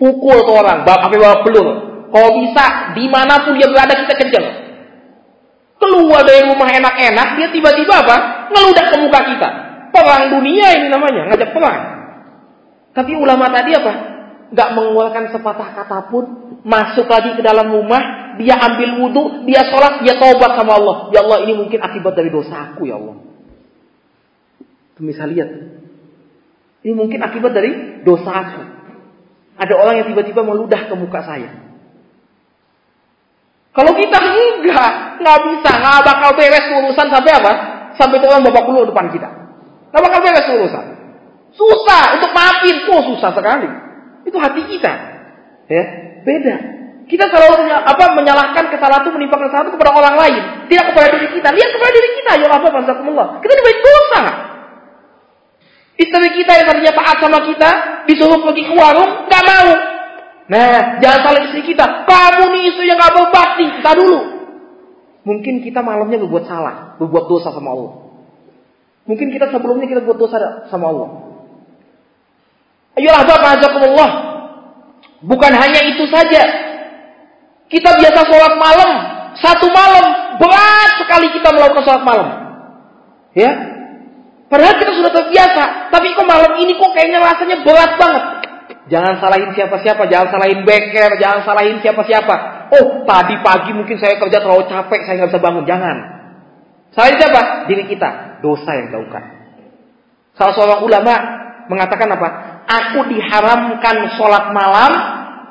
Pukul tuh orang, sampai bawa pelur. Kalau bisa, di mana pun dia berada kita kejar. Keluar dari rumah enak-enak, dia tiba-tiba apa? Ngeludah ke muka kita. Perang dunia ini namanya, ngajak perang. Tapi ulama tadi apa? Gak mengeluarkan sepatah kata pun. Masuk lagi ke dalam rumah. Dia ambil wudhu. Dia sholat. Dia taubat sama Allah. Ya Allah ini mungkin akibat dari dosa aku ya Allah. Bisa lihat. Ini mungkin akibat dari dosa aku. Ada orang yang tiba-tiba meludah ke muka saya. Kalau kita enggak, nggak bisa, nggak bakal beres urusan sampai apa? Sampai itu orang babak belur depan kita. Nggak bakal beres urusan. Susah untuk maafin. Oh susah sekali. Itu hati kita. Ya, beda. Kita selalu apa menyalahkan kesalahan itu menimpakan kesalahan itu kepada orang lain, tidak kepada diri kita. Lihat kepada diri kita, ya apa Allah. Kita dibaik dosa. Istri kita yang tadinya taat sama kita, disuruh pergi ke warung, nggak mau. Nah, jangan salah istri kita. Kamu nih istri yang nggak berbakti. Kita dulu. Mungkin kita malamnya berbuat salah, berbuat dosa sama Allah. Mungkin kita sebelumnya kita berbuat dosa sama Allah. Ayolah Bapak Azakumullah. Bukan hanya itu saja. Kita biasa sholat malam. Satu malam. Berat sekali kita melakukan sholat malam. Ya. Padahal kita sudah terbiasa. Tapi kok malam ini kok kayaknya rasanya berat banget. Jangan salahin siapa-siapa. Jangan salahin beker. Jangan salahin siapa-siapa. Oh tadi pagi mungkin saya kerja terlalu capek. Saya nggak bisa bangun. Jangan. Salahin siapa? Diri kita. Dosa yang dilakukan. Salah seorang ulama mengatakan apa? Aku diharamkan sholat malam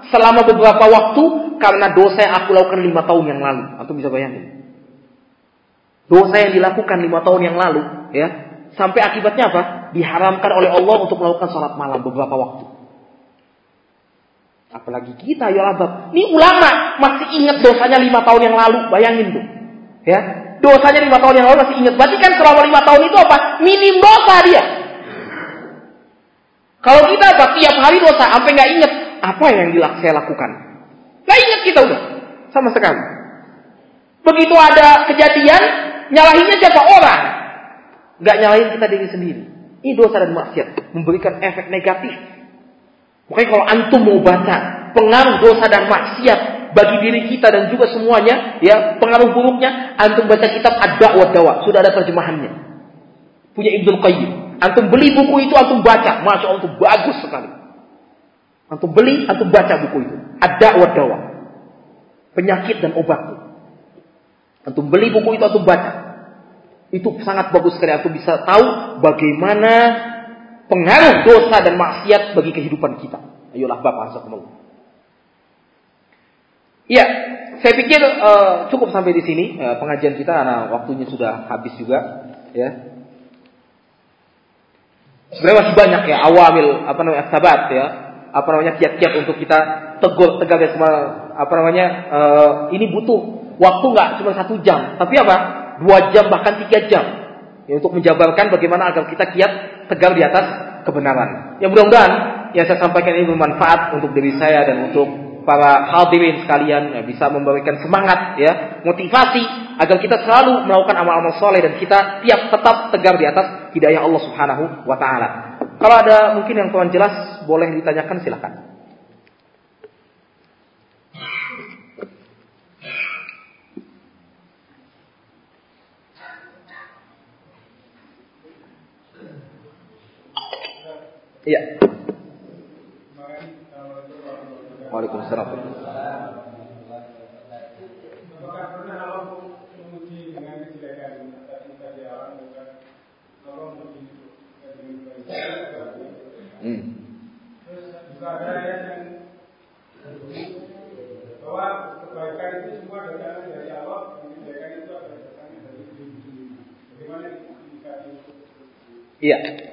selama beberapa waktu karena dosa yang aku lakukan lima tahun yang lalu. Atau bisa bayangin. Dosa yang dilakukan lima tahun yang lalu, ya, sampai akibatnya apa? Diharamkan oleh Allah untuk melakukan sholat malam beberapa waktu. Apalagi kita ya labab. Ini ulama masih ingat dosanya lima tahun yang lalu. Bayangin tuh. Ya, dosanya lima tahun yang lalu masih ingat. Berarti kan selama lima tahun itu apa? Minim dosa dia. Kalau kita apa? Tiap hari dosa, sampai nggak ingat apa yang saya lakukan. Nggak ingat kita udah, sama sekali. Begitu ada kejadian, nyalahinnya siapa orang? Nggak nyalahin kita diri sendiri. Ini dosa dan maksiat, memberikan efek negatif. Makanya kalau antum mau baca pengaruh dosa dan maksiat bagi diri kita dan juga semuanya, ya pengaruh buruknya, antum baca kitab Ad-Da'wah Dawa, sudah ada terjemahannya. Punya Ibnu Qayyim. Antum beli buku itu, antum baca. Masya Allah, itu bagus sekali. Antum beli, antum baca buku itu. Ada wadawa. Penyakit dan obat. Antum beli buku itu, antum baca. Itu sangat bagus sekali. Antum bisa tahu bagaimana pengaruh dosa dan maksiat bagi kehidupan kita. Ayolah Bapak Azakumullah. Ya, saya pikir uh, cukup sampai di sini uh, pengajian kita karena waktunya sudah habis juga. Ya, Sebenarnya masih banyak ya awamil apa namanya sabat ya. Apa namanya kiat-kiat untuk kita tegur tegar ya semua apa namanya uh, ini butuh waktu nggak cuma satu jam tapi apa? Dua jam bahkan tiga jam. Ya, untuk menjabarkan bagaimana agar kita kiat tegar di atas kebenaran. Ya mudah-mudahan yang saya sampaikan ini bermanfaat untuk diri saya dan untuk para hadirin sekalian ya, bisa memberikan semangat ya motivasi agar kita selalu melakukan amal-amal soleh dan kita tiap tetap tegar di atas hidayah Allah Subhanahu wa taala. Kalau ada mungkin yang tuan jelas boleh ditanyakan silakan. Iya. Waalaikumsalam. Hmm. Terus juga ada yang bahwa kebaikan itu semua datangnya dari Allah, kebaikan itu ada datangnya dari diri sendiri. Bagaimana Iya.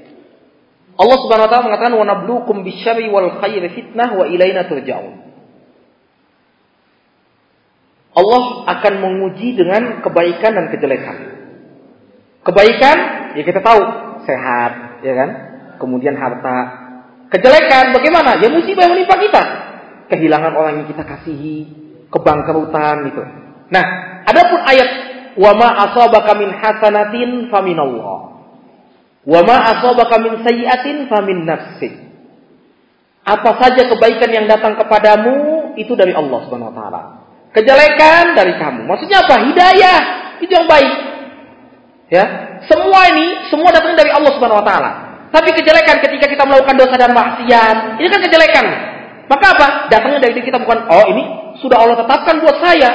Allah Subhanahu wa taala mengatakan wa nabluukum bisyarri wal khairi fitnah wa ilaina turja'un. Allah akan menguji dengan kebaikan dan kejelekan. Kebaikan ya kita tahu sehat, ya kan? kemudian harta. Kejelekan bagaimana? Ya musibah yang menimpa kita. Kehilangan orang yang kita kasihi, kebangkrutan gitu. Nah, adapun ayat wa ma asabaka min hasanatin faminallah. Wa ma asabaka min sayyi'atin famin nafsik. Apa saja kebaikan yang datang kepadamu itu dari Allah Subhanahu wa taala. Kejelekan dari kamu. Maksudnya apa? Hidayah itu yang baik. Ya, semua ini semua datang dari Allah Subhanahu wa taala. Tapi kejelekan ketika kita melakukan dosa dan maksiat, ini kan kejelekan. Maka apa? Datangnya dari kita bukan, oh ini sudah Allah tetapkan buat saya.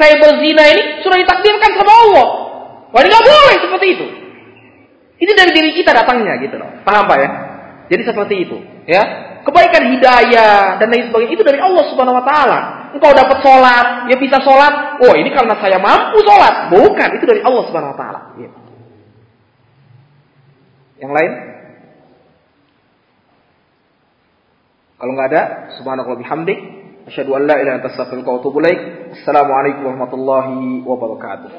Saya berzina ini sudah ditakdirkan sama Allah. Wah ini nggak boleh seperti itu. Ini dari diri kita datangnya gitu loh. Paham pak ya? Jadi seperti itu, ya. Kebaikan hidayah dan lain sebagainya itu dari Allah Subhanahu wa taala. Engkau dapat sholat, ya bisa sholat. Oh, ini karena saya mampu sholat. Bukan, itu dari Allah Subhanahu wa taala. Gitu. Yang lain? Kalau nggak ada, subhanakallah bihamdik, asyhadu an la ilaha illa anta astaghfiruka wa atubu ilaik. Assalamualaikum warahmatullahi wabarakatuh.